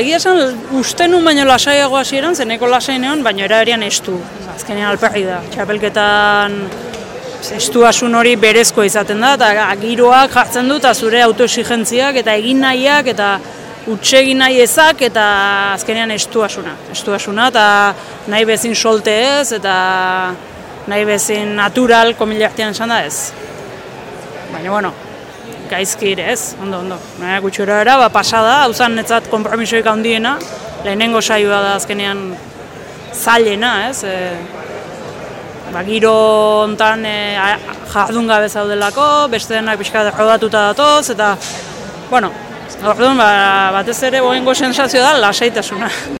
egia esan, uste nun baino lasaiago hasieran, zeneko lasai neon, baino eraberian estu. Azkenean alperri da. Txapelketan estuasun hori berezko izaten da, eta giroak jartzen du, eta zure autoexigentziak, eta egin nahiak, eta utxegin nahi ezak, eta azkenean estuasuna. Estuasuna, eta nahi bezin solte ez, eta nahi bezin natural, komilartian esan da ez. Baina, bueno, gaizki ere ez, ondo, ondo. Nahi gutxura era, ba, pasada, hau zan netzat kompromisoik handiena, lehenengo saioa da azkenean zailena, ez, e, ba, giro hontan e, jardun gabe zaudelako, beste denak pixka rodatuta datoz, eta, bueno, orduan, ba, batez ere boengo sensazio da, lasaitasuna.